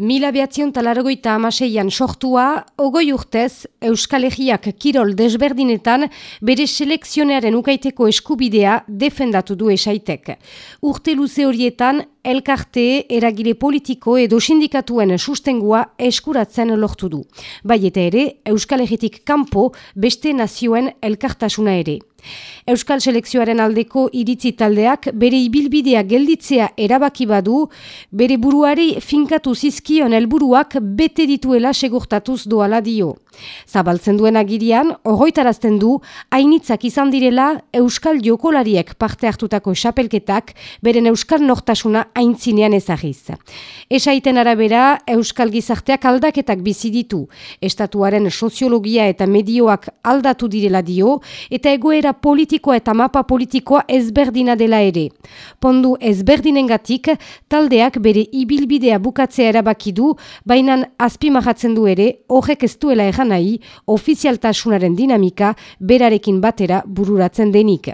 Mila behatzion talargoita amaseian sortua, ogoi urtez, Euskal Herriak kirol desberdinetan bere selekzionearen ukaiteko eskubidea defendatu du esaitek. Urte luze horietan, elkarte, eragile politiko edo sindikatuen sustengua eskuratzen lortu du. Bai eta ere, Euskal Herritik kanpo beste nazioen elkartasuna ere. Euskal Selekzioaren aldeko iritzi taldeak bere ibilbidea gelditzea erabaki badu, bere buruari finkatu zizkion helburuak bete dituela segurtatuz doala dio. Zabaltzen duen agirian, horroitarazten du, hainitzak izan direla Euskal Jokolariek parte hartutako xapelketak beren Euskal Nortasuna haintzinean ezagiz. Esaiten arabera, Euskal Gizarteak aldaketak bizi ditu, estatuaren soziologia eta medioak aldatu direla dio, eta egoera politikoa eta mapa politikoa ezberdina dela ere. Pondu ezberdinengatik, taldeak bere ibilbidea bukatzea erabaki du, baina azpimahatzen du ere, horrek ez duela egan nahi, ofizialtasunaren dinamika berarekin batera bururatzen denik.